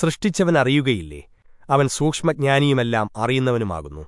സൃഷ്ടിച്ചവൻ അറിയുകയില്ലേ അവൻ സൂക്ഷ്മജ്ഞാനിയുമെല്ലാം അറിയുന്നവനുമാകുന്നു.